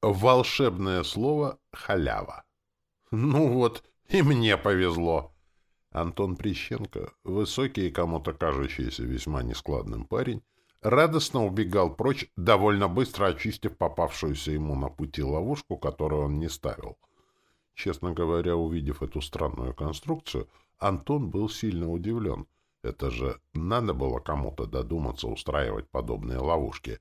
Волшебное слово «халява». Ну вот, и мне повезло. Антон Прищенко, высокий и кому-то кажущийся весьма нескладным парень, радостно убегал прочь, довольно быстро очистив попавшуюся ему на пути ловушку, которую он не ставил. Честно говоря, увидев эту странную конструкцию, Антон был сильно удивлен. Это же надо было кому-то додуматься устраивать подобные ловушки.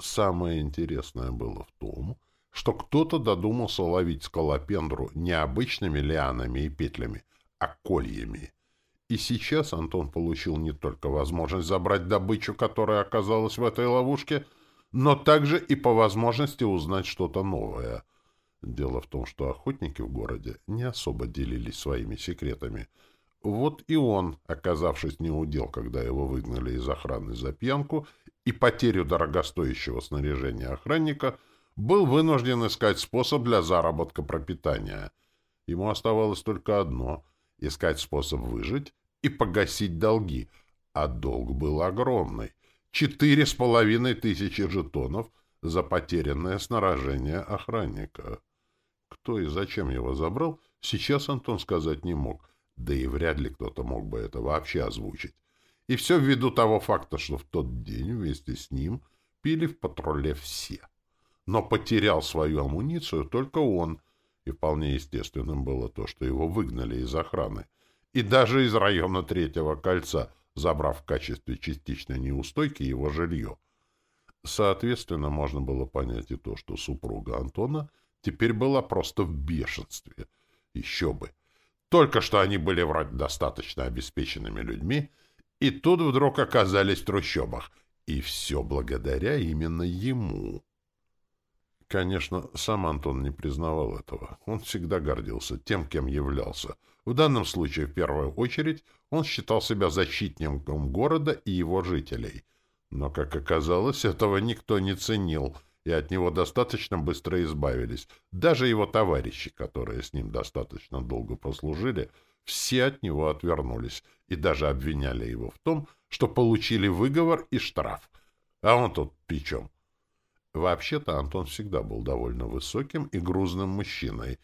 Самое интересное было в том, что кто-то додумался ловить скалопендру не обычными лианами и петлями, а кольями. И сейчас Антон получил не только возможность забрать добычу, которая оказалась в этой ловушке, но также и по возможности узнать что-то новое. Дело в том, что охотники в городе не особо делились своими секретами. Вот и он, оказавшись неудел, когда его выгнали из охраны за пьянку и потерю дорогостоящего снаряжения охранника, был вынужден искать способ для заработка пропитания. Ему оставалось только одно — искать способ выжить и погасить долги, а долг был огромный — четыре с половиной тысячи жетонов за потерянное снаряжение охранника. Кто и зачем его забрал, сейчас Антон сказать не мог, да и вряд ли кто-то мог бы это вообще озвучить. И все ввиду того факта, что в тот день вместе с ним пили в патруле все но потерял свою амуницию только он, и вполне естественным было то, что его выгнали из охраны, и даже из района Третьего кольца, забрав в качестве частичной неустойки его жилье. Соответственно, можно было понять и то, что супруга Антона теперь была просто в бешенстве. Еще бы! Только что они были вроде достаточно обеспеченными людьми, и тут вдруг оказались в трущобах. И все благодаря именно ему. Конечно, сам Антон не признавал этого. Он всегда гордился тем, кем являлся. В данном случае, в первую очередь, он считал себя защитником города и его жителей. Но, как оказалось, этого никто не ценил, и от него достаточно быстро избавились. Даже его товарищи, которые с ним достаточно долго послужили, все от него отвернулись и даже обвиняли его в том, что получили выговор и штраф. А он тут при чем? Вообще-то Антон всегда был довольно высоким и грузным мужчиной.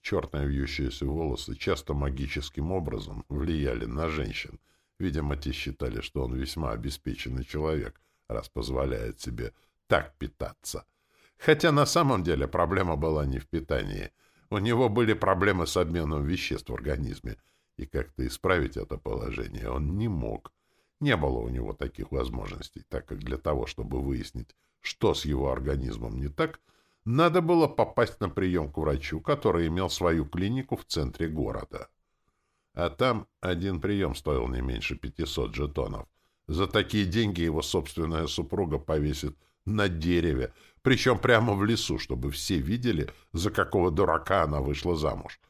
Черные вьющиеся волосы часто магическим образом влияли на женщин. Видимо, те считали, что он весьма обеспеченный человек, раз позволяет себе так питаться. Хотя на самом деле проблема была не в питании. У него были проблемы с обменом веществ в организме, и как-то исправить это положение он не мог. Не было у него таких возможностей, так как для того, чтобы выяснить, что с его организмом не так, надо было попасть на прием к врачу, который имел свою клинику в центре города. А там один прием стоил не меньше 500 жетонов. За такие деньги его собственная супруга повесит на дереве, причем прямо в лесу, чтобы все видели, за какого дурака она вышла замуж.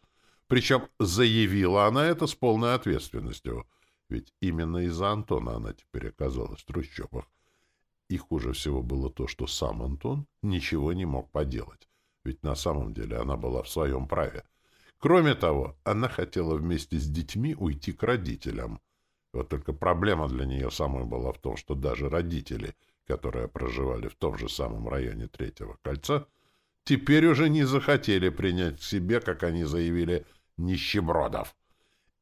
Причем заявила она это с полной ответственностью, ведь именно из-за Антона она теперь оказалась в трущобах. И хуже всего было то, что сам Антон ничего не мог поделать, ведь на самом деле она была в своем праве. Кроме того, она хотела вместе с детьми уйти к родителям. Вот только проблема для нее самой была в том, что даже родители, которые проживали в том же самом районе Третьего кольца, теперь уже не захотели принять к себе, как они заявили, нищебродов.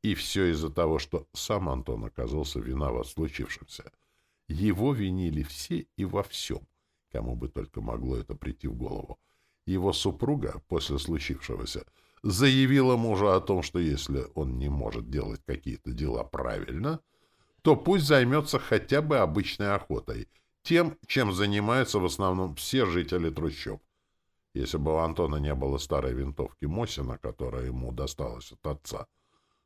И все из-за того, что сам Антон оказался виноват в случившемся — его винили все и во всем, кому бы только могло это прийти в голову. Его супруга, после случившегося, заявила мужу о том, что если он не может делать какие-то дела правильно, то пусть займется хотя бы обычной охотой, тем, чем занимаются в основном все жители трущоб. Если бы у Антона не было старой винтовки Мосина, которая ему досталась от отца,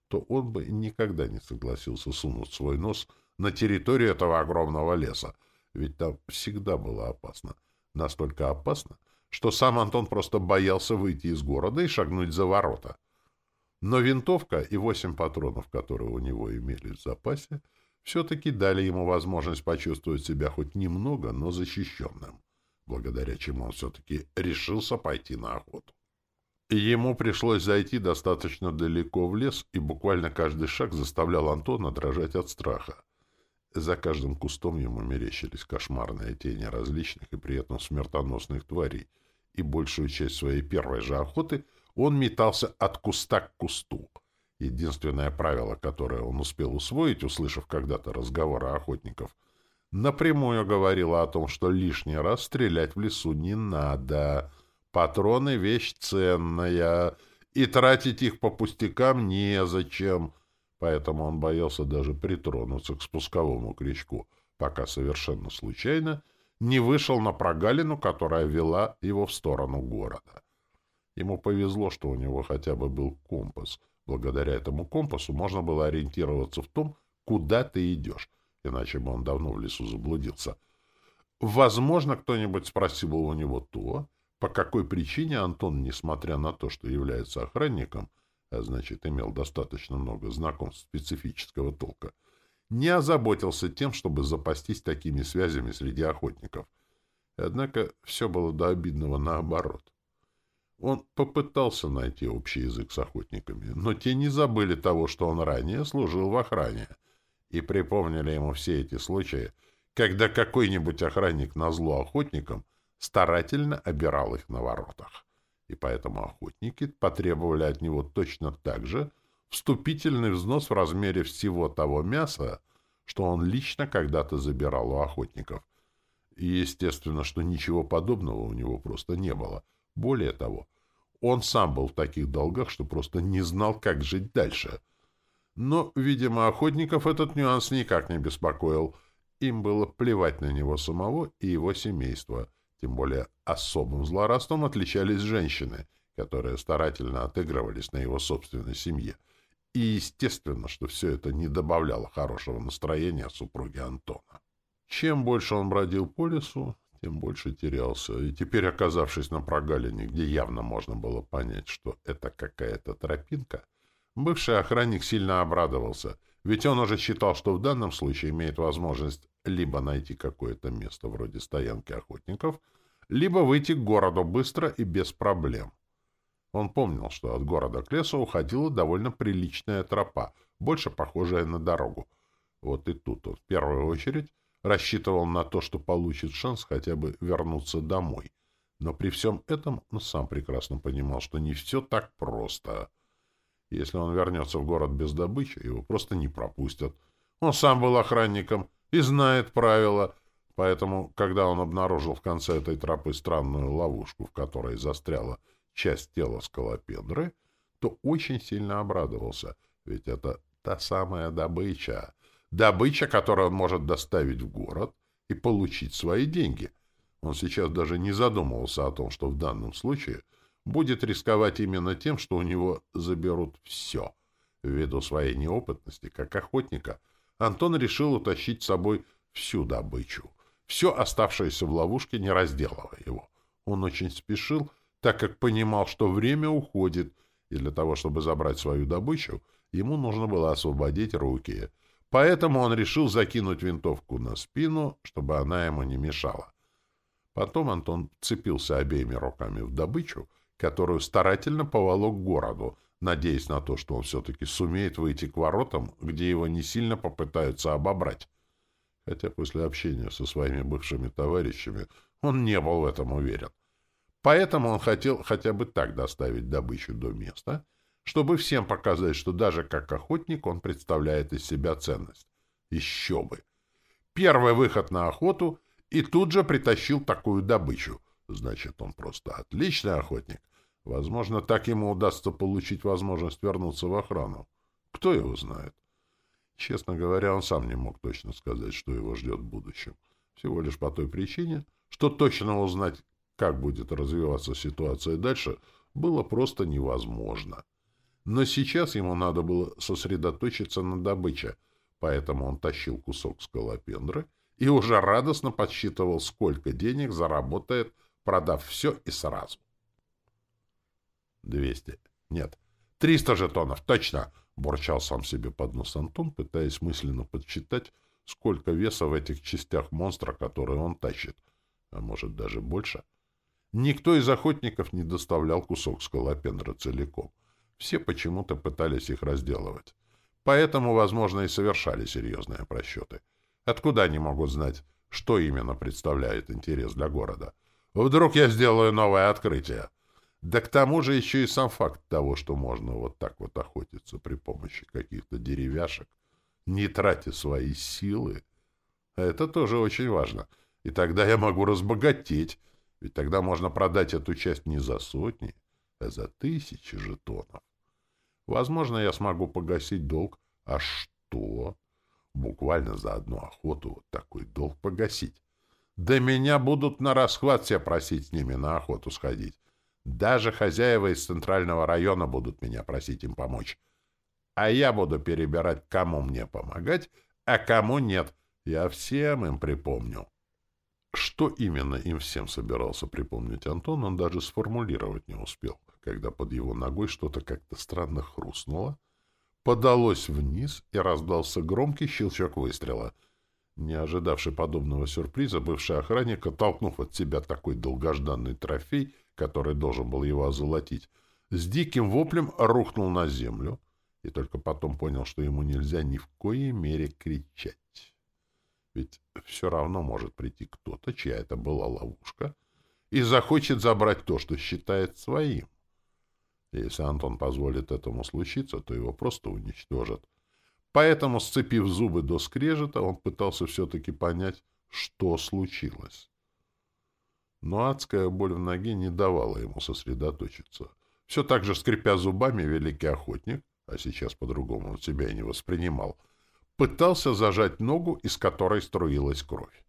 то он бы никогда не согласился сунуть свой нос на территорию этого огромного леса, ведь там всегда было опасно. Настолько опасно, что сам Антон просто боялся выйти из города и шагнуть за ворота. Но винтовка и восемь патронов, которые у него имелись в запасе, все-таки дали ему возможность почувствовать себя хоть немного, но защищенным, благодаря чему он все-таки решился пойти на охоту. Ему пришлось зайти достаточно далеко в лес, и буквально каждый шаг заставлял Антона дрожать от страха. За каждым кустом ему мерещились кошмарные тени различных и при этом смертоносных тварей, и большую часть своей первой же охоты он метался от куста к кусту. Единственное правило, которое он успел усвоить, услышав когда-то разговоры охотников, напрямую говорило о том, что лишний раз стрелять в лесу не надо. Патроны — вещь ценная, и тратить их по пустякам незачем. Поэтому он боялся даже притронуться к спусковому крючку, пока совершенно случайно не вышел на прогалину, которая вела его в сторону города. Ему повезло, что у него хотя бы был компас. Благодаря этому компасу можно было ориентироваться в том, куда ты идешь, иначе бы он давно в лесу заблудился. Возможно, кто-нибудь спросил у него то, по какой причине Антон, несмотря на то, что является охранником, а значит, имел достаточно много знакомств специфического толка, не озаботился тем, чтобы запастись такими связями среди охотников. Однако все было до обидного наоборот. Он попытался найти общий язык с охотниками, но те не забыли того, что он ранее служил в охране, и припомнили ему все эти случаи, когда какой-нибудь охранник на зло охотникам старательно обирал их на воротах. И поэтому охотники потребовали от него точно так же, вступительный взнос в размере всего того мяса, что он лично когда-то забирал у охотников. И естественно, что ничего подобного у него просто не было. Более того, он сам был в таких долгах, что просто не знал, как жить дальше. Но, видимо, охотников этот нюанс никак не беспокоил. Им было плевать на него самого и его семейство. Тем более особым злорадством отличались женщины, которые старательно отыгрывались на его собственной семье. И естественно, что все это не добавляло хорошего настроения супруге Антона. Чем больше он бродил по лесу, тем больше терялся. И теперь, оказавшись на прогалине, где явно можно было понять, что это какая-то тропинка, бывший охранник сильно обрадовался, ведь он уже считал, что в данном случае имеет возможность либо найти какое-то место вроде стоянки охотников, либо выйти к городу быстро и без проблем. Он помнил, что от города к лесу уходила довольно приличная тропа, больше похожая на дорогу. Вот и тут он в первую очередь рассчитывал на то, что получит шанс хотя бы вернуться домой. Но при всем этом он сам прекрасно понимал, что не все так просто. Если он вернется в город без добычи, его просто не пропустят. Он сам был охранником и знает правила, поэтому, когда он обнаружил в конце этой тропы странную ловушку, в которой застряла часть тела скалопендры, то очень сильно обрадовался, ведь это та самая добыча. Добыча, которую он может доставить в город и получить свои деньги. Он сейчас даже не задумывался о том, что в данном случае будет рисковать именно тем, что у него заберут все. Ввиду своей неопытности, как охотника, Антон решил утащить с собой всю добычу, все оставшееся в ловушке, не разделывая его. Он очень спешил так как понимал, что время уходит, и для того, чтобы забрать свою добычу, ему нужно было освободить руки. Поэтому он решил закинуть винтовку на спину, чтобы она ему не мешала. Потом Антон цепился обеими руками в добычу, которую старательно поволок к городу, надеясь на то, что он все-таки сумеет выйти к воротам, где его не сильно попытаются обобрать. Хотя после общения со своими бывшими товарищами он не был в этом уверен. Поэтому он хотел хотя бы так доставить добычу до места, чтобы всем показать, что даже как охотник он представляет из себя ценность. Еще бы! Первый выход на охоту и тут же притащил такую добычу. Значит, он просто отличный охотник. Возможно, так ему удастся получить возможность вернуться в охрану. Кто его знает? Честно говоря, он сам не мог точно сказать, что его ждет в будущем. Всего лишь по той причине, что точно узнать, как будет развиваться ситуация дальше, было просто невозможно. Но сейчас ему надо было сосредоточиться на добыче, поэтому он тащил кусок скалопендры и уже радостно подсчитывал, сколько денег заработает, продав все и сразу. «Двести. Нет, триста жетонов, точно!» — бурчал сам себе под нос Антон, пытаясь мысленно подсчитать, сколько веса в этих частях монстра, которые он тащит. А может, даже больше — Никто из охотников не доставлял кусок скалопендра целиком. Все почему-то пытались их разделывать. Поэтому, возможно, и совершали серьезные просчеты. Откуда они могут знать, что именно представляет интерес для города? Вдруг я сделаю новое открытие. Да к тому же еще и сам факт того, что можно вот так вот охотиться при помощи каких-то деревяшек, не тратя свои силы, это тоже очень важно. И тогда я могу разбогатеть, ведь тогда можно продать эту часть не за сотни, а за тысячи жетонов. Возможно, я смогу погасить долг. А что? Буквально за одну охоту вот такой долг погасить. Да меня будут на расхват все просить с ними на охоту сходить. Даже хозяева из центрального района будут меня просить им помочь. А я буду перебирать, кому мне помогать, а кому нет. Я всем им припомню. Что именно им всем собирался припомнить Антон, он даже сформулировать не успел, когда под его ногой что-то как-то странно хрустнуло, подалось вниз и раздался громкий щелчок выстрела. Не ожидавший подобного сюрприза, бывший охранник, оттолкнув от себя такой долгожданный трофей, который должен был его озолотить, с диким воплем рухнул на землю и только потом понял, что ему нельзя ни в коей мере кричать. Ведь все равно может прийти кто-то, чья это была ловушка, и захочет забрать то, что считает своим. Если Антон позволит этому случиться, то его просто уничтожат. Поэтому, сцепив зубы до скрежета, он пытался все-таки понять, что случилось. Но адская боль в ноге не давала ему сосредоточиться. Все так же, скрипя зубами, великий охотник, а сейчас по-другому он себя и не воспринимал, пытался зажать ногу, из которой струилась кровь.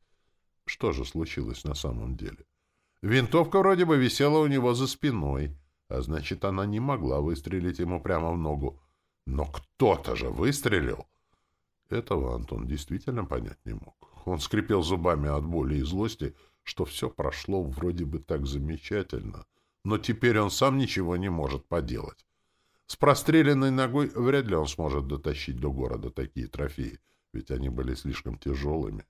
Что же случилось на самом деле? Винтовка вроде бы висела у него за спиной, а значит, она не могла выстрелить ему прямо в ногу. Но кто-то же выстрелил! Этого Антон действительно понять не мог. Он скрипел зубами от боли и злости, что все прошло вроде бы так замечательно, но теперь он сам ничего не может поделать. С простреленной ногой вряд ли он сможет дотащить до города такие трофеи, ведь они были слишком тяжелыми.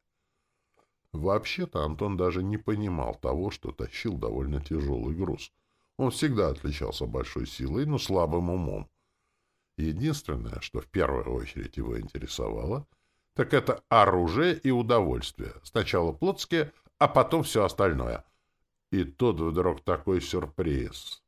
Вообще-то Антон даже не понимал того, что тащил довольно тяжелый груз. Он всегда отличался большой силой, но слабым умом. Единственное, что в первую очередь его интересовало, так это оружие и удовольствие. Сначала плотские, а потом все остальное. И тут вдруг такой сюрприз.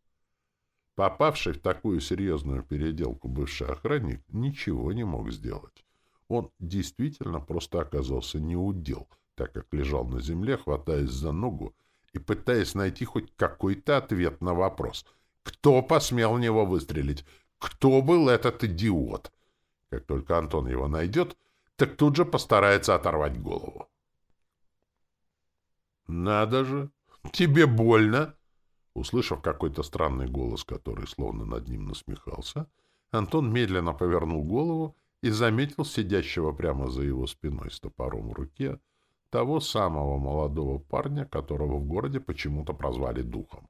Попавший в такую серьезную переделку бывший охранник ничего не мог сделать. Он действительно просто оказался неудел, так как лежал на земле, хватаясь за ногу и пытаясь найти хоть какой-то ответ на вопрос. Кто посмел в него выстрелить? Кто был этот идиот? Как только Антон его найдет, так тут же постарается оторвать голову. «Надо же! Тебе больно!» Услышав какой-то странный голос, который словно над ним насмехался, Антон медленно повернул голову и заметил сидящего прямо за его спиной с топором в руке того самого молодого парня, которого в городе почему-то прозвали Духом.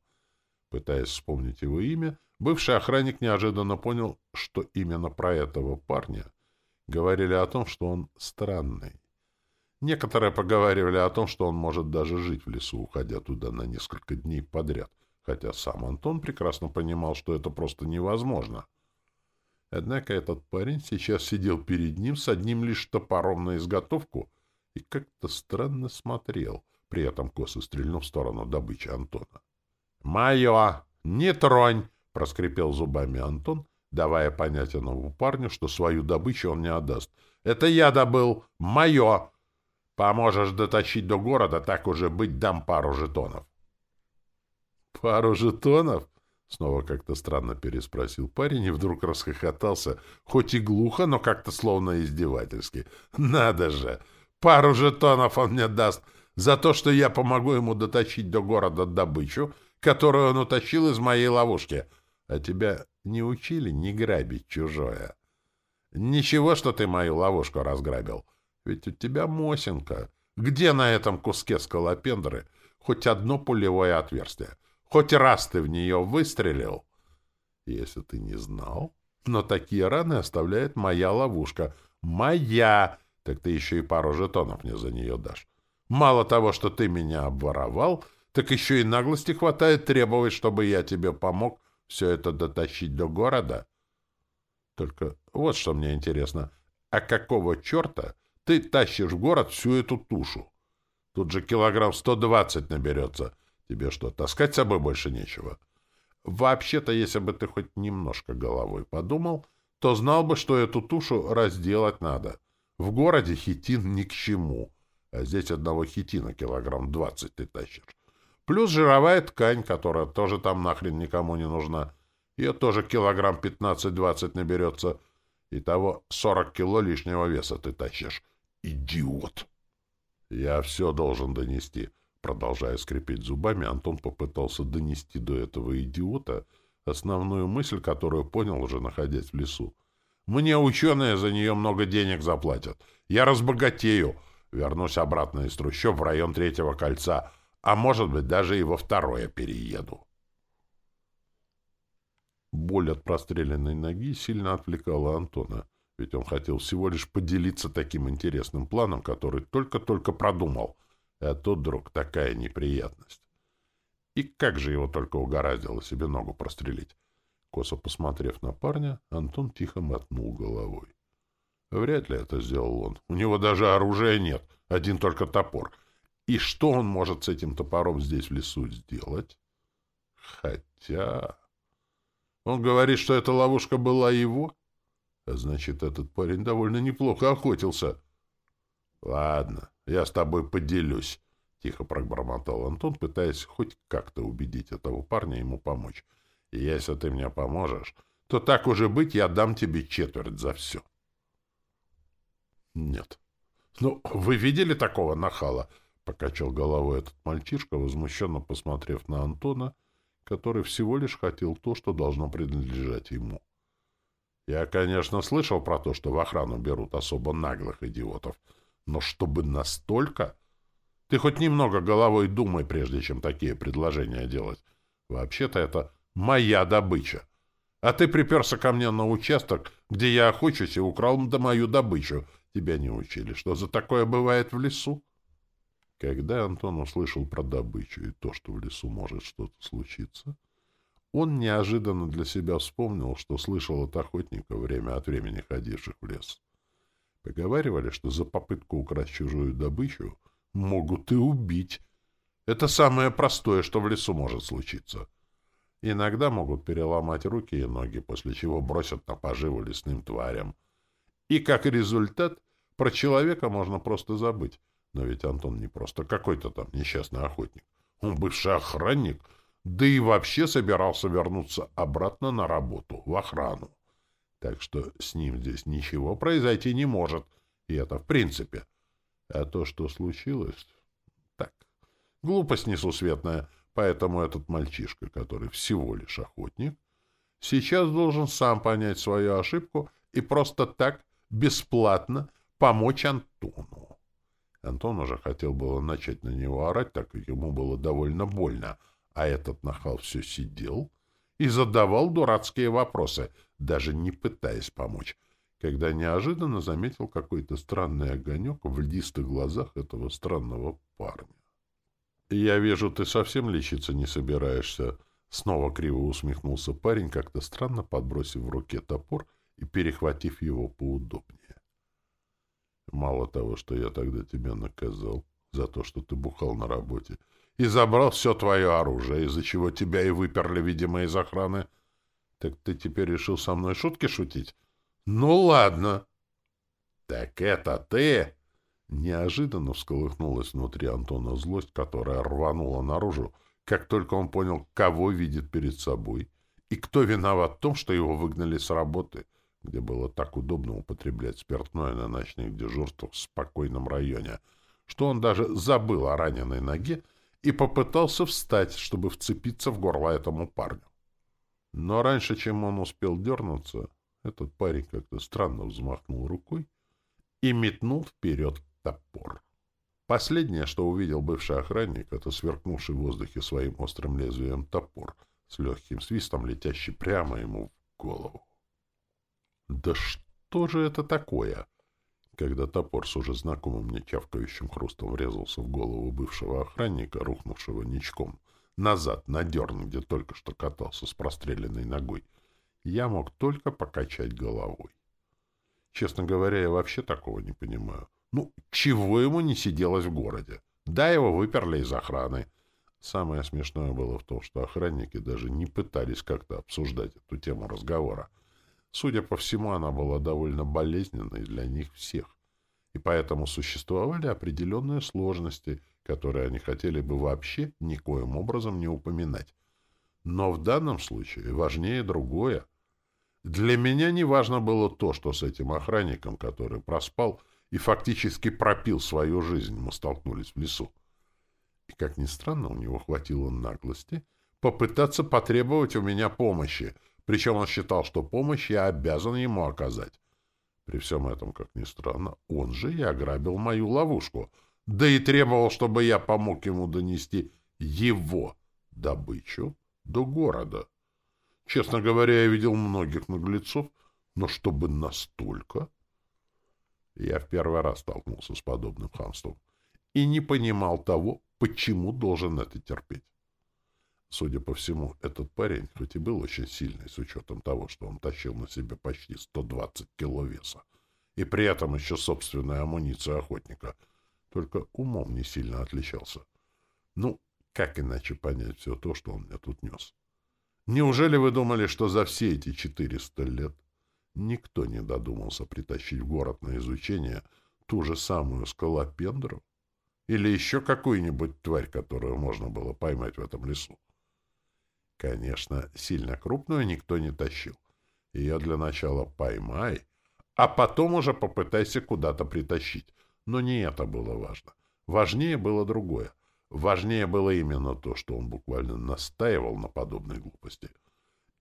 Пытаясь вспомнить его имя, бывший охранник неожиданно понял, что именно про этого парня говорили о том, что он странный. Некоторые поговаривали о том, что он может даже жить в лесу, уходя туда на несколько дней подряд хотя сам Антон прекрасно понимал, что это просто невозможно. Однако этот парень сейчас сидел перед ним с одним лишь топором на изготовку и как-то странно смотрел, при этом косо стрельнув в сторону добычи Антона. «Мое! Не тронь!» — проскрипел зубами Антон, давая понять новому парню, что свою добычу он не отдаст. «Это я добыл! Мое! Поможешь дотащить до города, так уже быть, дам пару жетонов!» «Пару жетонов?» — снова как-то странно переспросил парень и вдруг расхохотался, хоть и глухо, но как-то словно издевательски. «Надо же! Пару жетонов он мне даст за то, что я помогу ему дотащить до города добычу, которую он утащил из моей ловушки. А тебя не учили не грабить чужое? Ничего, что ты мою ловушку разграбил. Ведь у тебя Мосинка. Где на этом куске скалопендры хоть одно пулевое отверстие? Хоть раз ты в нее выстрелил. Если ты не знал, но такие раны оставляет моя ловушка. Моя! Так ты еще и пару жетонов мне за нее дашь. Мало того, что ты меня обворовал, так еще и наглости хватает требовать, чтобы я тебе помог все это дотащить до города. Только вот что мне интересно. А какого черта ты тащишь в город всю эту тушу? Тут же килограмм сто двадцать наберется. Тебе что, таскать с собой больше нечего? Вообще-то, если бы ты хоть немножко головой подумал, то знал бы, что эту тушу разделать надо. В городе хитин ни к чему, а здесь одного хитина килограмм двадцать ты тащишь. Плюс жировая ткань, которая тоже там нахрен никому не нужна. Ее тоже килограмм пятнадцать-двадцать наберется. Итого сорок кило лишнего веса ты тащишь. Идиот! Я все должен донести. Продолжая скрипеть зубами, Антон попытался донести до этого идиота основную мысль, которую понял уже находясь в лесу. «Мне ученые за нее много денег заплатят. Я разбогатею. Вернусь обратно из трущоб в район Третьего кольца, а может быть, даже и во второе перееду». Боль от простреленной ноги сильно отвлекала Антона, ведь он хотел всего лишь поделиться таким интересным планом, который только-только продумал — а тут вдруг такая неприятность. И как же его только угораздило себе ногу прострелить. Косо посмотрев на парня, Антон тихо мотнул головой. Вряд ли это сделал он. У него даже оружия нет, один только топор. И что он может с этим топором здесь в лесу сделать? Хотя... Он говорит, что эта ловушка была его. А значит, этот парень довольно неплохо охотился. Ладно, я с тобой поделюсь, — тихо пробормотал Антон, пытаясь хоть как-то убедить этого парня ему помочь. И если ты мне поможешь, то так уже быть, я дам тебе четверть за все. Нет. Ну, вы видели такого нахала? — покачал головой этот мальчишка, возмущенно посмотрев на Антона, который всего лишь хотел то, что должно принадлежать ему. Я, конечно, слышал про то, что в охрану берут особо наглых идиотов — но чтобы настолько... Ты хоть немного головой думай, прежде чем такие предложения делать. Вообще-то это моя добыча. А ты приперся ко мне на участок, где я охочусь, и украл мою добычу. Тебя не учили, что за такое бывает в лесу? Когда Антон услышал про добычу и то, что в лесу может что-то случиться, он неожиданно для себя вспомнил, что слышал от охотников время от времени ходивших в лес. Поговаривали, что за попытку украсть чужую добычу могут и убить. Это самое простое, что в лесу может случиться. Иногда могут переломать руки и ноги, после чего бросят на поживу лесным тварям. И как результат, про человека можно просто забыть. Но ведь Антон не просто какой-то там несчастный охотник. Он бывший охранник, да и вообще собирался вернуться обратно на работу, в охрану. Так что с ним здесь ничего произойти не может. И это в принципе. А то, что случилось... Так, глупость несусветная. Поэтому этот мальчишка, который всего лишь охотник, сейчас должен сам понять свою ошибку и просто так, бесплатно, помочь Антону. Антон уже хотел было начать на него орать, так как ему было довольно больно, а этот нахал все сидел и задавал дурацкие вопросы, даже не пытаясь помочь, когда неожиданно заметил какой-то странный огонек в льдистых глазах этого странного парня. «Я вижу, ты совсем лечиться не собираешься», — снова криво усмехнулся парень, как-то странно подбросив в руке топор и перехватив его поудобнее. «Мало того, что я тогда тебя наказал за то, что ты бухал на работе, — и забрал все твое оружие, из-за чего тебя и выперли, видимо, из охраны. Так ты теперь решил со мной шутки шутить? Ну, ладно. Так это ты? Неожиданно всколыхнулась внутри Антона злость, которая рванула наружу, как только он понял, кого видит перед собой и кто виноват в том, что его выгнали с работы, где было так удобно употреблять спиртное на ночных дежурствах в спокойном районе, что он даже забыл о раненой ноге и попытался встать, чтобы вцепиться в горло этому парню. Но раньше, чем он успел дернуться, этот парень как-то странно взмахнул рукой и метнул вперед топор. Последнее, что увидел бывший охранник, это сверкнувший в воздухе своим острым лезвием топор с легким свистом, летящий прямо ему в голову. «Да что же это такое?» Когда топор с уже знакомым мне чавкающим хрустом врезался в голову бывшего охранника, рухнувшего ничком, назад, на дерн, где только что катался с простреленной ногой, я мог только покачать головой. Честно говоря, я вообще такого не понимаю. Ну, чего ему не сиделось в городе? Да, его выперли из охраны. Самое смешное было в том, что охранники даже не пытались как-то обсуждать эту тему разговора. Судя по всему, она была довольно болезненной для них всех, и поэтому существовали определенные сложности, которые они хотели бы вообще никоим образом не упоминать. Но в данном случае важнее другое. Для меня не важно было то, что с этим охранником, который проспал и фактически пропил свою жизнь, мы столкнулись в лесу. И, как ни странно, у него хватило наглости попытаться потребовать у меня помощи, причем он считал, что помощь я обязан ему оказать. При всем этом, как ни странно, он же и ограбил мою ловушку, да и требовал, чтобы я помог ему донести его добычу до города. Честно говоря, я видел многих наглецов, но чтобы настолько... Я в первый раз столкнулся с подобным хамством и не понимал того, почему должен это терпеть. Судя по всему, этот парень, хоть и был очень сильный, с учетом того, что он тащил на себе почти 120 кило веса, и при этом еще собственная амуниция охотника, только умом не сильно отличался. Ну, как иначе понять все то, что он мне тут нес? Неужели вы думали, что за все эти 400 лет никто не додумался притащить в город на изучение ту же самую скалопендру? Или еще какую-нибудь тварь, которую можно было поймать в этом лесу? Конечно, сильно крупную никто не тащил. Ее для начала поймай, а потом уже попытайся куда-то притащить. Но не это было важно. Важнее было другое. Важнее было именно то, что он буквально настаивал на подобной глупости.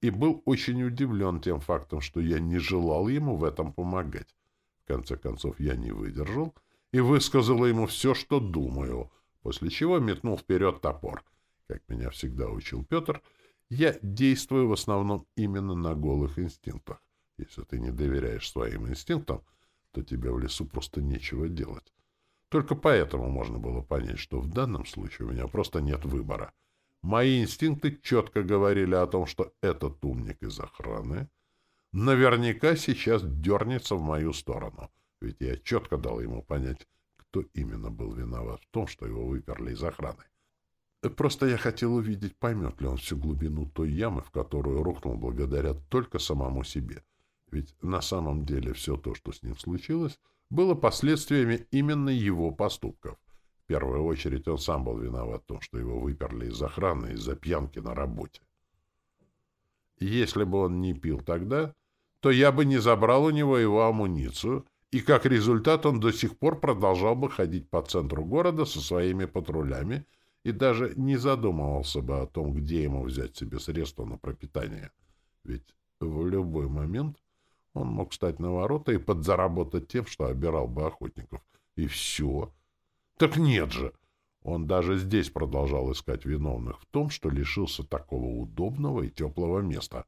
И был очень удивлен тем фактом, что я не желал ему в этом помогать. В конце концов, я не выдержал и высказал ему все, что думаю, после чего метнул вперед топор. Как меня всегда учил Петр, я действую в основном именно на голых инстинктах. Если ты не доверяешь своим инстинктам, то тебе в лесу просто нечего делать. Только поэтому можно было понять, что в данном случае у меня просто нет выбора. Мои инстинкты четко говорили о том, что этот умник из охраны наверняка сейчас дернется в мою сторону, ведь я четко дал ему понять, кто именно был виноват в том, что его выперли из охраны. Просто я хотел увидеть, поймет ли он всю глубину той ямы, в которую рухнул благодаря только самому себе. Ведь на самом деле все то, что с ним случилось, было последствиями именно его поступков. В первую очередь он сам был виноват в том, что его выперли из охраны из-за пьянки на работе. Если бы он не пил тогда, то я бы не забрал у него его амуницию, и как результат он до сих пор продолжал бы ходить по центру города со своими патрулями и даже не задумывался бы о том, где ему взять себе средства на пропитание. Ведь в любой момент он мог встать на ворота и подзаработать тем, что обирал бы охотников. И все. Так нет же! Он даже здесь продолжал искать виновных в том, что лишился такого удобного и теплого места.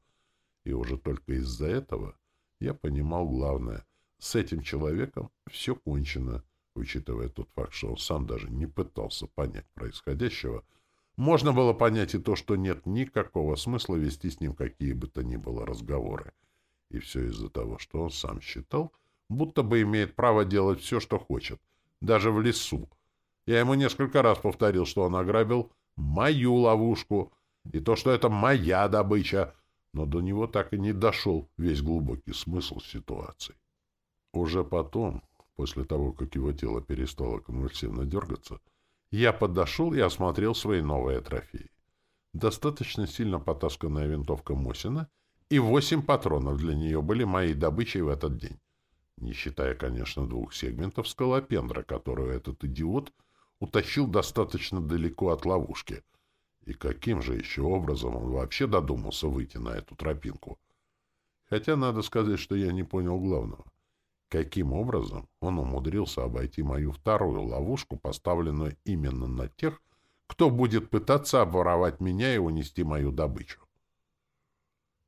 И уже только из-за этого я понимал главное. С этим человеком все кончено. Учитывая тот факт, что он сам даже не пытался понять происходящего, можно было понять и то, что нет никакого смысла вести с ним какие бы то ни было разговоры. И все из-за того, что он сам считал, будто бы имеет право делать все, что хочет, даже в лесу. Я ему несколько раз повторил, что он ограбил мою ловушку, и то, что это моя добыча, но до него так и не дошел весь глубокий смысл ситуации. Уже потом, после того, как его тело перестало конвульсивно дергаться, я подошел и осмотрел свои новые трофеи. Достаточно сильно потасканная винтовка Мосина — и восемь патронов для нее были моей добычей в этот день. Не считая, конечно, двух сегментов скалопендра, которую этот идиот утащил достаточно далеко от ловушки. И каким же еще образом он вообще додумался выйти на эту тропинку? Хотя надо сказать, что я не понял главного. Каким образом он умудрился обойти мою вторую ловушку, поставленную именно на тех, кто будет пытаться обворовать меня и унести мою добычу?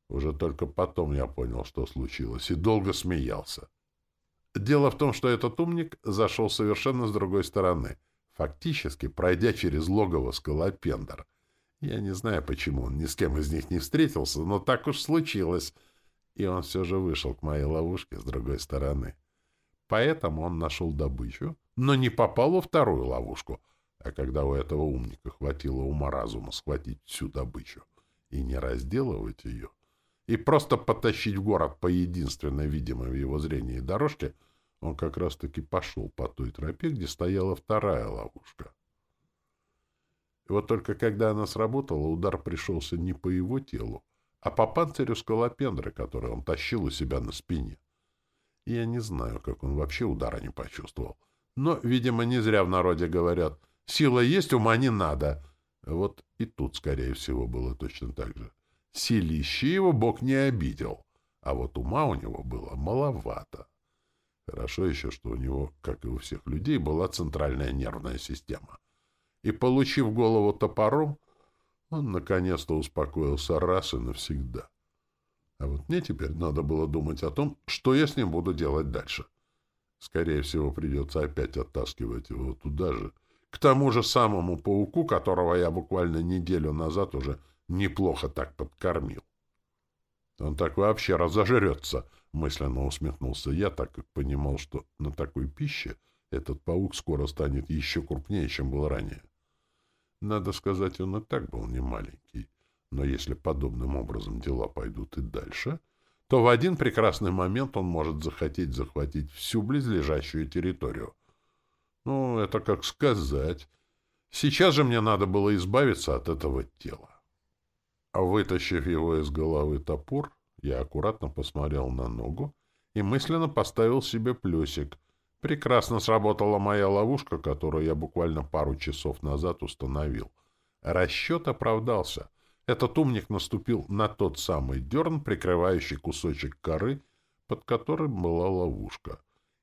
Уже только потом я понял, что случилось, и долго смеялся. Дело в том, что этот умник зашел совершенно с другой стороны, фактически пройдя через логово Скалопендр. Я не знаю, почему он ни с кем из них не встретился, но так уж случилось, и он все же вышел к моей ловушке с другой стороны. Поэтому он нашел добычу, но не попал во вторую ловушку, А когда у этого умника хватило ума-разума схватить всю добычу и не разделывать ее, и просто потащить в город по единственной видимой в его зрении дорожке, он как раз-таки пошел по той тропе, где стояла вторая ловушка. И вот только когда она сработала, удар пришелся не по его телу, а по панцирю скалопендры, который он тащил у себя на спине. Я не знаю, как он вообще удара не почувствовал. Но, видимо, не зря в народе говорят «сила есть, ума не надо». Вот и тут, скорее всего, было точно так же. Силище его Бог не обидел, а вот ума у него было маловато. Хорошо еще, что у него, как и у всех людей, была центральная нервная система. И, получив голову топором, он наконец-то успокоился раз и навсегда. А вот мне теперь надо было думать о том, что я с ним буду делать дальше. Скорее всего, придется опять оттаскивать его туда же, к тому же самому пауку, которого я буквально неделю назад уже неплохо так подкормил. Он так вообще разожрется, мысленно усмехнулся я, так как понимал, что на такой пище этот паук скоро станет еще крупнее, чем был ранее. Надо сказать, он и так был не маленький. Но если подобным образом дела пойдут и дальше, то в один прекрасный момент он может захотеть захватить всю близлежащую территорию. Ну, это как сказать. Сейчас же мне надо было избавиться от этого тела. А вытащив его из головы топор, я аккуратно посмотрел на ногу и мысленно поставил себе плюсик. Прекрасно сработала моя ловушка, которую я буквально пару часов назад установил. Расчет оправдался. Этот умник наступил на тот самый дерн, прикрывающий кусочек коры, под которым была ловушка.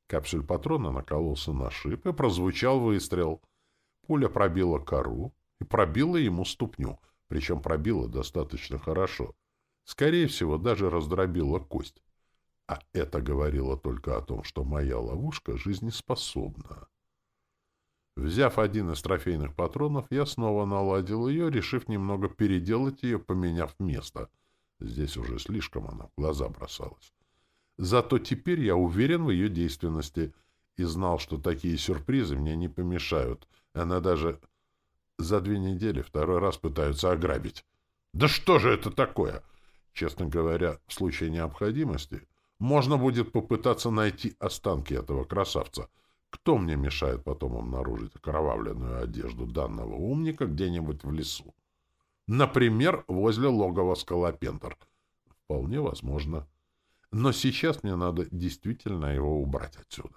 Капсюль патрона накололся на шип, и прозвучал выстрел. Пуля пробила кору и пробила ему ступню — причем пробила достаточно хорошо. Скорее всего, даже раздробила кость. А это говорило только о том, что моя ловушка жизнеспособна. Взяв один из трофейных патронов, я снова наладил ее, решив немного переделать ее, поменяв место. Здесь уже слишком она в глаза бросалась. Зато теперь я уверен в ее действенности и знал, что такие сюрпризы мне не помешают. Она даже за две недели второй раз пытаются ограбить. Да что же это такое? Честно говоря, в случае необходимости можно будет попытаться найти останки этого красавца. Кто мне мешает потом обнаружить окровавленную одежду данного умника где-нибудь в лесу? Например, возле логова скалопендр. Вполне возможно. Но сейчас мне надо действительно его убрать отсюда.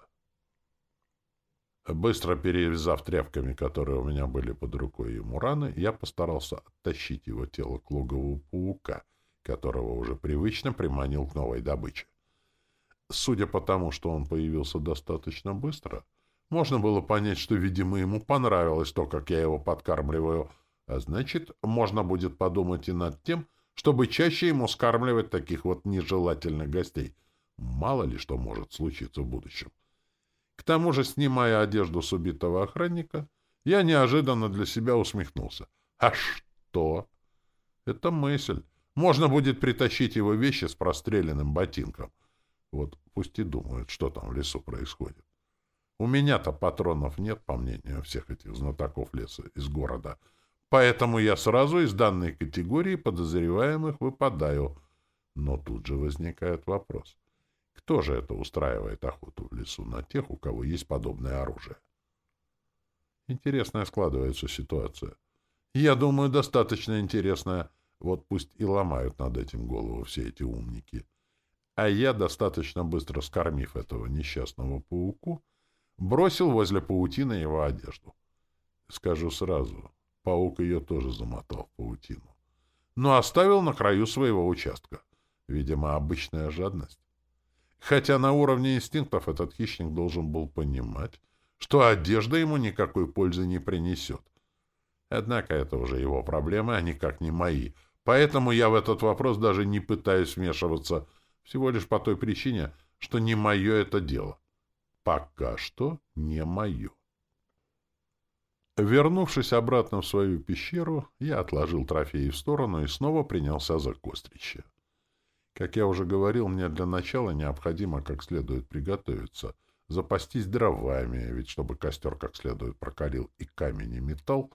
Быстро перевязав тряпками, которые у меня были под рукой ему раны, я постарался оттащить его тело к логову паука, которого уже привычно приманил к новой добыче. Судя по тому, что он появился достаточно быстро, можно было понять, что, видимо, ему понравилось то, как я его подкармливаю, а значит, можно будет подумать и над тем, чтобы чаще ему скармливать таких вот нежелательных гостей. Мало ли что может случиться в будущем. К тому же, снимая одежду с убитого охранника, я неожиданно для себя усмехнулся. А что? Это мысль. Можно будет притащить его вещи с простреленным ботинком. Вот пусть и думают, что там в лесу происходит. У меня-то патронов нет, по мнению всех этих знатоков леса из города. Поэтому я сразу из данной категории подозреваемых выпадаю. Но тут же возникает вопрос. Кто же это устраивает охоту в лесу на тех, у кого есть подобное оружие? Интересная складывается ситуация. Я думаю, достаточно интересная. Вот пусть и ломают над этим голову все эти умники. А я, достаточно быстро скормив этого несчастного пауку, бросил возле паутины его одежду. Скажу сразу, паук ее тоже замотал в паутину. Но оставил на краю своего участка. Видимо, обычная жадность. Хотя на уровне инстинктов этот хищник должен был понимать, что одежда ему никакой пользы не принесет. Однако это уже его проблемы, а никак не мои. Поэтому я в этот вопрос даже не пытаюсь вмешиваться, всего лишь по той причине, что не мое это дело. Пока что не мое. Вернувшись обратно в свою пещеру, я отложил трофеи в сторону и снова принялся за кострище. Как я уже говорил, мне для начала необходимо как следует приготовиться. запастись дровами, ведь чтобы костер как следует прокалил и камень, и металл,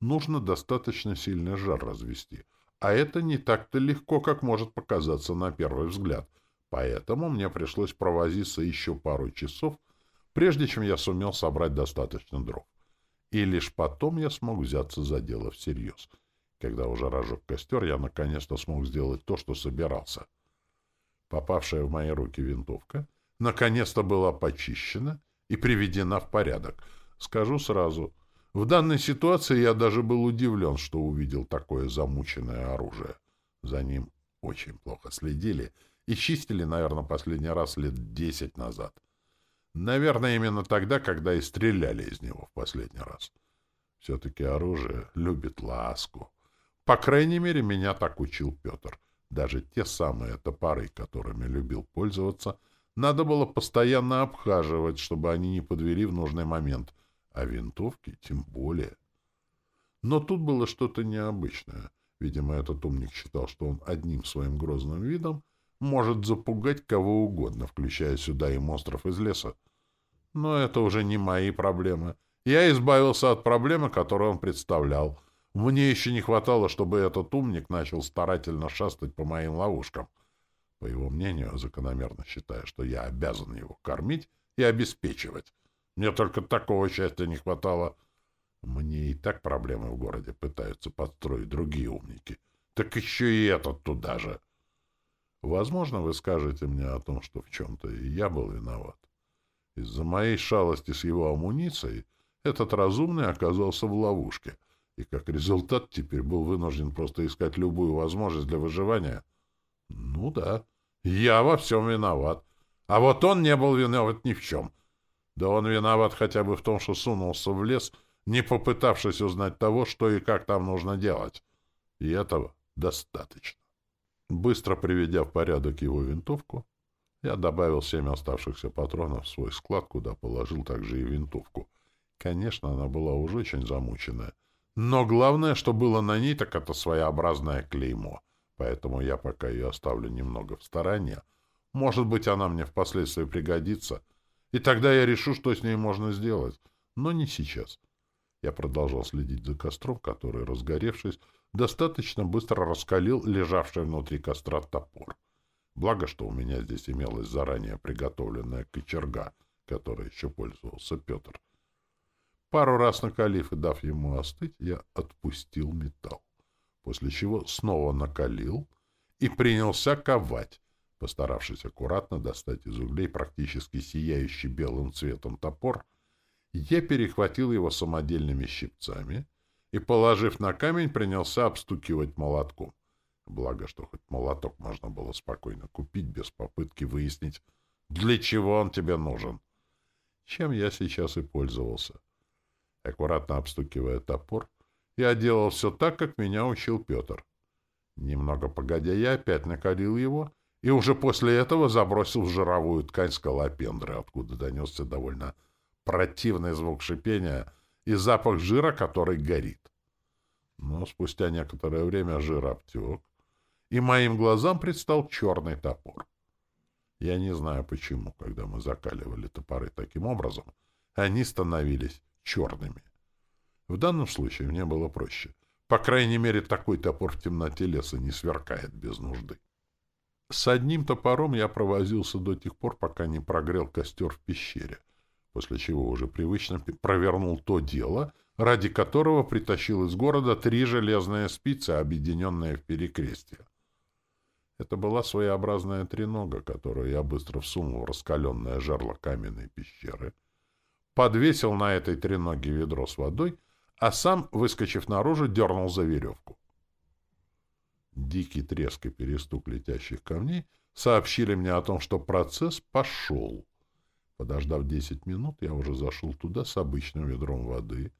нужно достаточно сильный жар развести. А это не так-то легко, как может показаться на первый взгляд. Поэтому мне пришлось провозиться еще пару часов, прежде чем я сумел собрать достаточно дров. И лишь потом я смог взяться за дело всерьез. Когда уже разжег костер, я наконец-то смог сделать то, что собирался. Попавшая в мои руки винтовка наконец-то была почищена и приведена в порядок. Скажу сразу — в данной ситуации я даже был удивлен, что увидел такое замученное оружие. За ним очень плохо следили и чистили, наверное, последний раз лет десять назад. Наверное, именно тогда, когда и стреляли из него в последний раз. Все-таки оружие любит ласку. По крайней мере, меня так учил Петр. Даже те самые топоры, которыми любил пользоваться, надо было постоянно обхаживать, чтобы они не подвели в нужный момент — а винтовки тем более. Но тут было что-то необычное. Видимо, этот умник считал, что он одним своим грозным видом может запугать кого угодно, включая сюда и монстров из леса. Но это уже не мои проблемы. Я избавился от проблемы, которую он представлял. Мне еще не хватало, чтобы этот умник начал старательно шастать по моим ловушкам. По его мнению, закономерно считая, что я обязан его кормить и обеспечивать. Мне только такого счастья не хватало. Мне и так проблемы в городе пытаются подстроить другие умники. Так еще и этот туда же. Возможно, вы скажете мне о том, что в чем-то и я был виноват. Из-за моей шалости с его амуницией этот разумный оказался в ловушке, и как результат теперь был вынужден просто искать любую возможность для выживания. Ну да, я во всем виноват. А вот он не был виноват ни в чем — да он виноват хотя бы в том, что сунулся в лес, не попытавшись узнать того, что и как там нужно делать. И этого достаточно. Быстро приведя в порядок его винтовку, я добавил семь оставшихся патронов в свой склад, куда положил также и винтовку. Конечно, она была уже очень замученная. Но главное, что было на ней, так это своеобразное клеймо. Поэтому я пока ее оставлю немного в стороне. Может быть, она мне впоследствии пригодится — и тогда я решу, что с ней можно сделать. Но не сейчас. Я продолжал следить за костром, который, разгоревшись, достаточно быстро раскалил лежавший внутри костра топор. Благо, что у меня здесь имелась заранее приготовленная кочерга, которой еще пользовался Петр. Пару раз накалив и дав ему остыть, я отпустил металл, после чего снова накалил и принялся ковать, Постаравшись аккуратно достать из углей практически сияющий белым цветом топор, я перехватил его самодельными щипцами и, положив на камень, принялся обстукивать молотком. Благо, что хоть молоток можно было спокойно купить без попытки выяснить, для чего он тебе нужен. Чем я сейчас и пользовался. Аккуратно обстукивая топор, я делал все так, как меня учил Петр. Немного погодя, я опять накалил его — и уже после этого забросил в жировую ткань скалопендры, откуда донесся довольно противный звук шипения и запах жира, который горит. Но спустя некоторое время жир обтек, и моим глазам предстал черный топор. Я не знаю почему, когда мы закаливали топоры таким образом, они становились черными. В данном случае мне было проще. По крайней мере, такой топор в темноте леса не сверкает без нужды. С одним топором я провозился до тех пор, пока не прогрел костер в пещере, после чего уже привычно провернул то дело, ради которого притащил из города три железные спицы, объединенные в перекрестие. Это была своеобразная тренога, которую я быстро всунул в раскаленное жерло каменной пещеры, подвесил на этой треноге ведро с водой, а сам, выскочив наружу, дернул за веревку. Дикий треск и перестук летящих камней сообщили мне о том, что процесс пошел. Подождав десять минут, я уже зашел туда с обычным ведром воды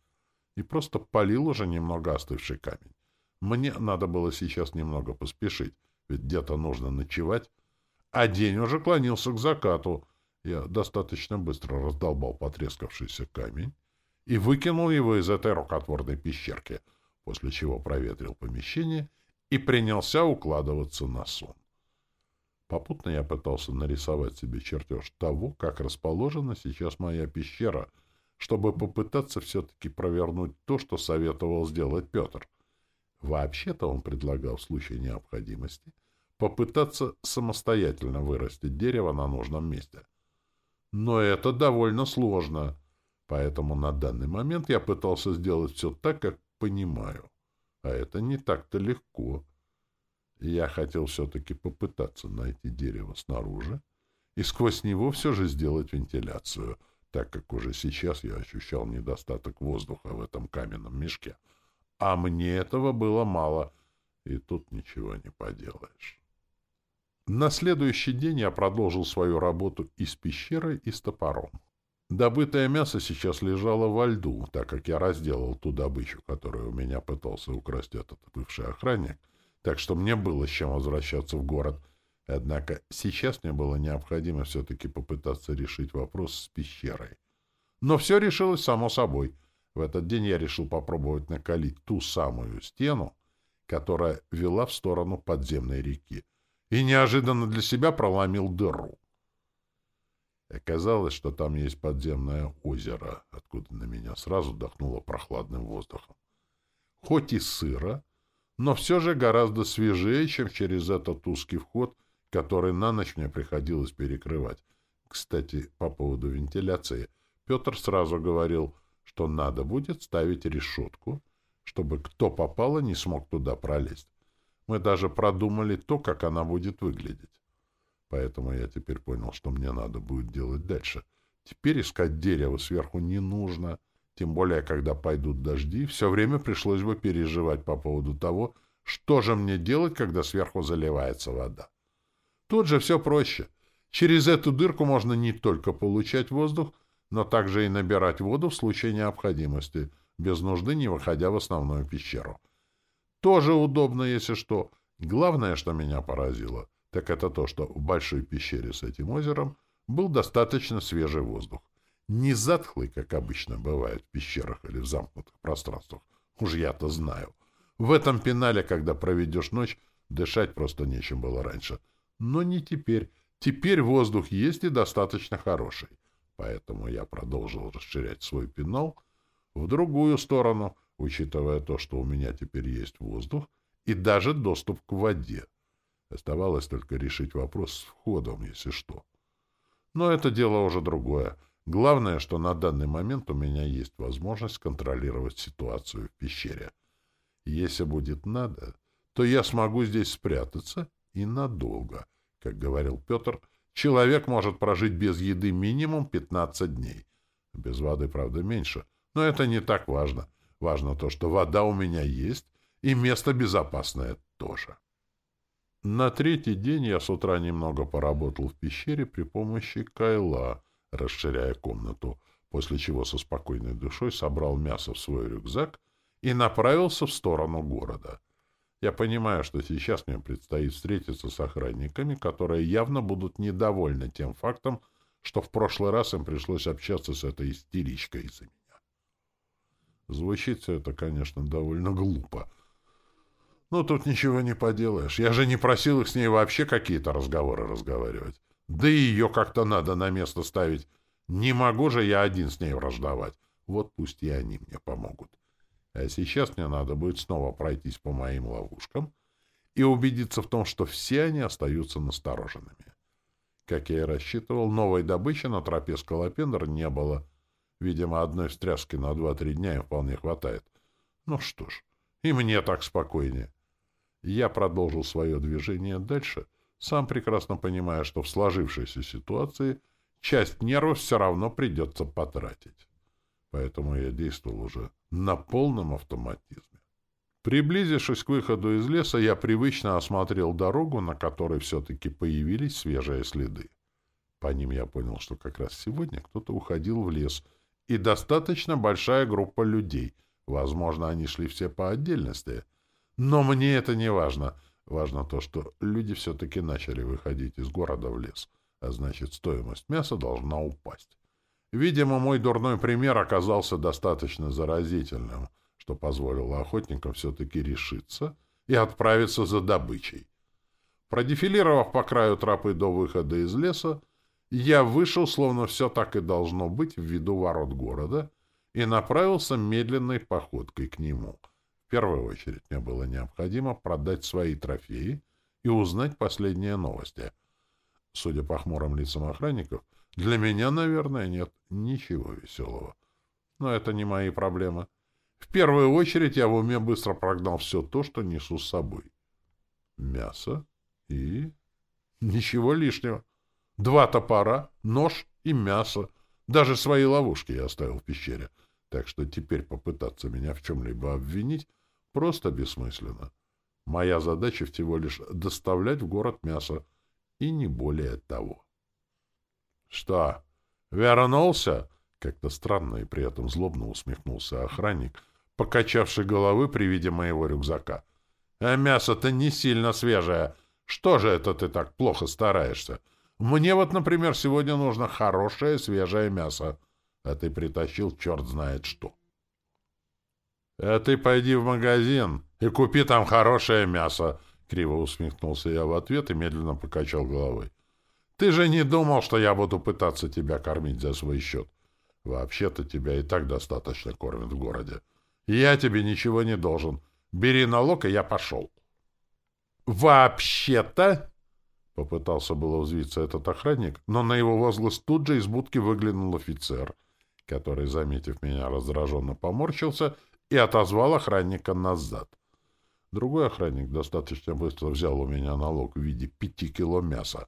и просто полил уже немного остывший камень. Мне надо было сейчас немного поспешить, ведь где-то нужно ночевать, а день уже клонился к закату. Я достаточно быстро раздолбал потрескавшийся камень и выкинул его из этой рукотворной пещерки, после чего проветрил помещение — и принялся укладываться на сон. Попутно я пытался нарисовать себе чертеж того, как расположена сейчас моя пещера, чтобы попытаться все-таки провернуть то, что советовал сделать Петр. Вообще-то он предлагал в случае необходимости попытаться самостоятельно вырастить дерево на нужном месте. Но это довольно сложно, поэтому на данный момент я пытался сделать все так, как понимаю. А это не так-то легко. Я хотел все-таки попытаться найти дерево снаружи и сквозь него все же сделать вентиляцию, так как уже сейчас я ощущал недостаток воздуха в этом каменном мешке. А мне этого было мало, и тут ничего не поделаешь. На следующий день я продолжил свою работу и с пещерой, и с топором. Добытое мясо сейчас лежало во льду, так как я разделал ту добычу, которую у меня пытался украсть этот бывший охранник — так что мне было с чем возвращаться в город. Однако сейчас мне было необходимо все-таки попытаться решить вопрос с пещерой. Но все решилось само собой. В этот день я решил попробовать накалить ту самую стену, которая вела в сторону подземной реки, и неожиданно для себя проломил дыру. Оказалось, что там есть подземное озеро, откуда на меня сразу дохнуло прохладным воздухом. Хоть и сыро, но все же гораздо свежее, чем через этот узкий вход, который на ночь мне приходилось перекрывать. Кстати, по поводу вентиляции. Петр сразу говорил, что надо будет ставить решетку, чтобы кто попало не смог туда пролезть. Мы даже продумали то, как она будет выглядеть. Поэтому я теперь понял, что мне надо будет делать дальше. Теперь искать дерево сверху не нужно — тем более, когда пойдут дожди, все время пришлось бы переживать по поводу того, что же мне делать, когда сверху заливается вода. Тут же все проще. Через эту дырку можно не только получать воздух, но также и набирать воду в случае необходимости, без нужды не выходя в основную пещеру. Тоже удобно, если что. Главное, что меня поразило, так это то, что в большой пещере с этим озером был достаточно свежий воздух. Не затхлый, как обычно бывает в пещерах или в замкнутых пространствах. Уж я-то знаю. В этом пенале, когда проведешь ночь, дышать просто нечем было раньше. Но не теперь. Теперь воздух есть и достаточно хороший. Поэтому я продолжил расширять свой пенал в другую сторону, учитывая то, что у меня теперь есть воздух и даже доступ к воде. Оставалось только решить вопрос с входом, если что. Но это дело уже другое. Главное, что на данный момент у меня есть возможность контролировать ситуацию в пещере. Если будет надо, то я смогу здесь спрятаться и надолго. Как говорил Петр, человек может прожить без еды минимум 15 дней. Без воды, правда, меньше, но это не так важно. Важно то, что вода у меня есть, и место безопасное тоже. На третий день я с утра немного поработал в пещере при помощи кайла — расширяя комнату, после чего со спокойной душой собрал мясо в свой рюкзак и направился в сторону города. Я понимаю, что сейчас мне предстоит встретиться с охранниками, которые явно будут недовольны тем фактом, что в прошлый раз им пришлось общаться с этой истеричкой из-за меня. Звучит все это, конечно, довольно глупо. Но тут ничего не поделаешь. Я же не просил их с ней вообще какие-то разговоры разговаривать. Да и ее как-то надо на место ставить. Не могу же я один с ней враждовать. Вот пусть и они мне помогут. А сейчас мне надо будет снова пройтись по моим ловушкам и убедиться в том, что все они остаются настороженными. Как я и рассчитывал, новой добычи на тропе Скалопендр не было. Видимо, одной встряски на два-три дня им вполне хватает. Ну что ж, и мне так спокойнее. Я продолжил свое движение дальше — сам прекрасно понимая, что в сложившейся ситуации часть нервов все равно придется потратить. Поэтому я действовал уже на полном автоматизме. Приблизившись к выходу из леса, я привычно осмотрел дорогу, на которой все-таки появились свежие следы. По ним я понял, что как раз сегодня кто-то уходил в лес, и достаточно большая группа людей. Возможно, они шли все по отдельности. Но мне это не важно — Важно то, что люди все-таки начали выходить из города в лес, а значит, стоимость мяса должна упасть. Видимо, мой дурной пример оказался достаточно заразительным, что позволило охотникам все-таки решиться и отправиться за добычей. Продефилировав по краю тропы до выхода из леса, я вышел, словно все так и должно быть, в виду ворот города, и направился медленной походкой к нему. Первую очередь мне было необходимо продать свои трофеи и узнать последние новости. Судя по хмурым лицам охранников, для меня, наверное, нет ничего веселого. Но это не мои проблемы. В первую очередь я в уме быстро прогнал все то, что несу с собой. Мясо и... ничего лишнего. Два топора, нож и мясо. Даже свои ловушки я оставил в пещере. Так что теперь попытаться меня в чем-либо обвинить просто бессмысленно. Моя задача всего лишь доставлять в город мясо, и не более того. — Что, вернулся? — как-то странно и при этом злобно усмехнулся охранник, покачавший головы при виде моего рюкзака. — А мясо-то не сильно свежее. Что же это ты так плохо стараешься? Мне вот, например, сегодня нужно хорошее свежее мясо, а ты притащил черт знает что. — А ты пойди в магазин и купи там хорошее мясо, — криво усмехнулся я в ответ и медленно покачал головой. — Ты же не думал, что я буду пытаться тебя кормить за свой счет. Вообще-то тебя и так достаточно кормят в городе. Я тебе ничего не должен. Бери налог, и я пошел. — Вообще-то... — попытался было взвиться этот охранник, но на его возглас тут же из будки выглянул офицер, который, заметив меня, раздраженно поморщился и отозвал охранника назад. Другой охранник достаточно быстро взял у меня налог в виде пяти кило мяса.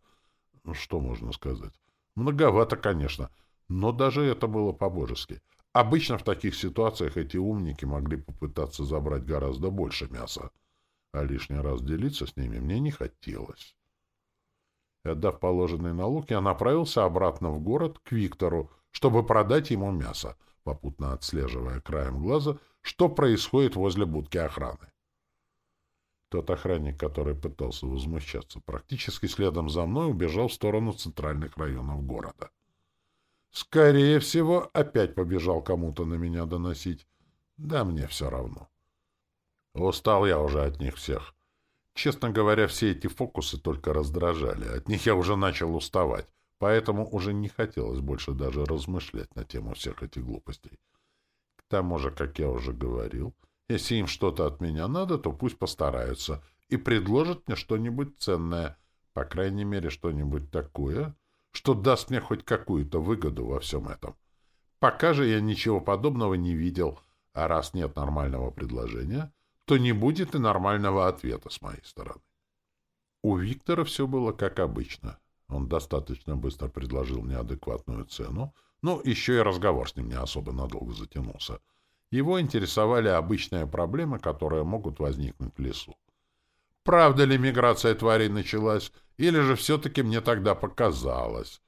Что можно сказать? Многовато, конечно, но даже это было по-божески. Обычно в таких ситуациях эти умники могли попытаться забрать гораздо больше мяса, а лишний раз делиться с ними мне не хотелось. Отдав положенный налог, я направился обратно в город к Виктору, чтобы продать ему мясо, попутно отслеживая краем глаза, что происходит возле будки охраны. Тот охранник, который пытался возмущаться, практически следом за мной убежал в сторону центральных районов города. Скорее всего, опять побежал кому-то на меня доносить. Да мне все равно. Устал я уже от них всех. Честно говоря, все эти фокусы только раздражали. От них я уже начал уставать, поэтому уже не хотелось больше даже размышлять на тему всех этих глупостей. Тому же, как я уже говорил, если им что-то от меня надо, то пусть постараются и предложат мне что-нибудь ценное, по крайней мере, что-нибудь такое, что даст мне хоть какую-то выгоду во всем этом. Пока же я ничего подобного не видел, а раз нет нормального предложения, то не будет и нормального ответа с моей стороны. У Виктора все было как обычно. Он достаточно быстро предложил мне адекватную цену, но еще и разговор с ним не особо надолго затянулся. Его интересовали обычные проблемы, которые могут возникнуть в лесу. Правда ли миграция тварей началась, или же все-таки мне тогда показалось?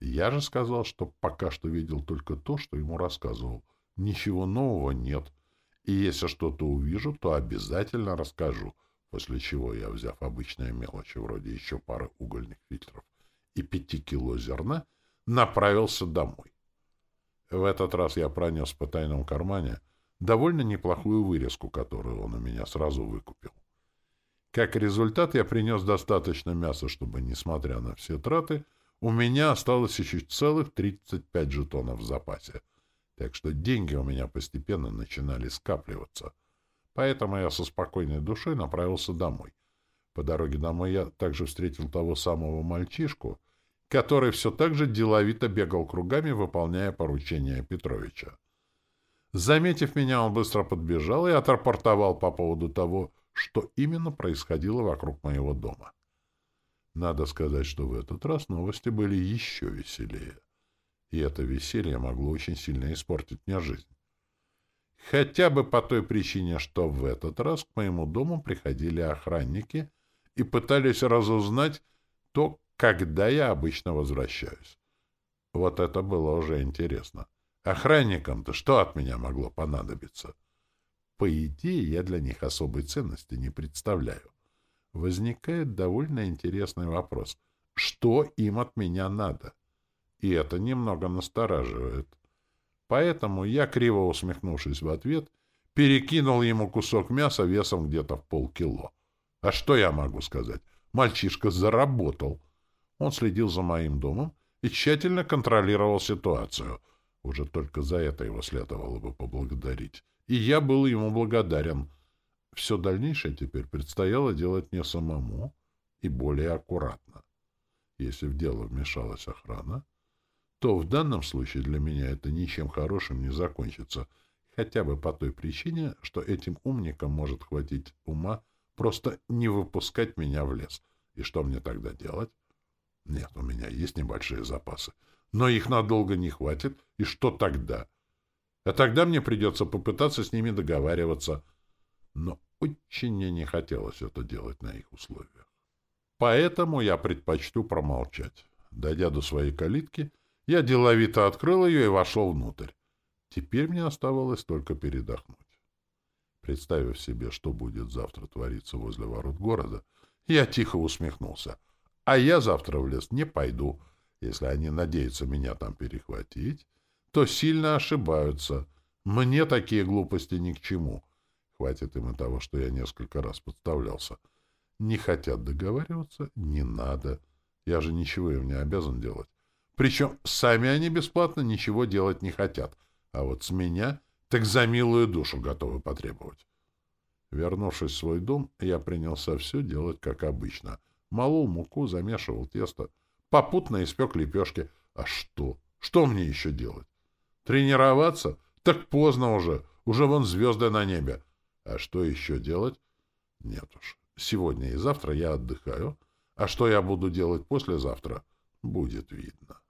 Я же сказал, что пока что видел только то, что ему рассказывал. Ничего нового нет. И если что-то увижу, то обязательно расскажу, после чего я, взяв обычные мелочи, вроде еще пары угольных фильтров и пяти кило зерна, направился домой. В этот раз я пронес в потайном кармане довольно неплохую вырезку, которую он у меня сразу выкупил. Как результат, я принес достаточно мяса, чтобы, несмотря на все траты, у меня осталось еще целых 35 жетонов в запасе. Так что деньги у меня постепенно начинали скапливаться. Поэтому я со спокойной душой направился домой. По дороге домой я также встретил того самого мальчишку, который все так же деловито бегал кругами, выполняя поручения Петровича. Заметив меня, он быстро подбежал и отрапортовал по поводу того, что именно происходило вокруг моего дома. Надо сказать, что в этот раз новости были еще веселее. И это веселье могло очень сильно испортить мне жизнь. Хотя бы по той причине, что в этот раз к моему дому приходили охранники и пытались разузнать то, когда я обычно возвращаюсь. Вот это было уже интересно. Охранникам-то что от меня могло понадобиться? По идее, я для них особой ценности не представляю. Возникает довольно интересный вопрос. Что им от меня надо? И это немного настораживает. Поэтому я, криво усмехнувшись в ответ, перекинул ему кусок мяса весом где-то в полкило. А что я могу сказать? Мальчишка заработал. Он следил за моим домом и тщательно контролировал ситуацию. Уже только за это его следовало бы поблагодарить. И я был ему благодарен. Все дальнейшее теперь предстояло делать мне самому и более аккуратно. Если в дело вмешалась охрана, то в данном случае для меня это ничем хорошим не закончится, хотя бы по той причине, что этим умникам может хватить ума просто не выпускать меня в лес. И что мне тогда делать? Нет, у меня есть небольшие запасы, но их надолго не хватит, и что тогда? А тогда мне придется попытаться с ними договариваться. Но очень мне не хотелось это делать на их условиях. Поэтому я предпочту промолчать. Дойдя до своей калитки, я деловито открыл ее и вошел внутрь. Теперь мне оставалось только передохнуть. Представив себе, что будет завтра твориться возле ворот города, я тихо усмехнулся. А я завтра в лес не пойду. Если они надеются меня там перехватить, то сильно ошибаются. Мне такие глупости ни к чему. Хватит им и того, что я несколько раз подставлялся. Не хотят договариваться? Не надо. Я же ничего им не обязан делать. Причем сами они бесплатно ничего делать не хотят. А вот с меня так за милую душу готовы потребовать. Вернувшись в свой дом, я принялся все делать как обычно. Молол муку, замешивал тесто, попутно испек лепешки. А что? Что мне еще делать? Тренироваться? Так поздно уже. Уже вон звезды на небе. А что еще делать? Нет уж. Сегодня и завтра я отдыхаю, а что я буду делать послезавтра, будет видно.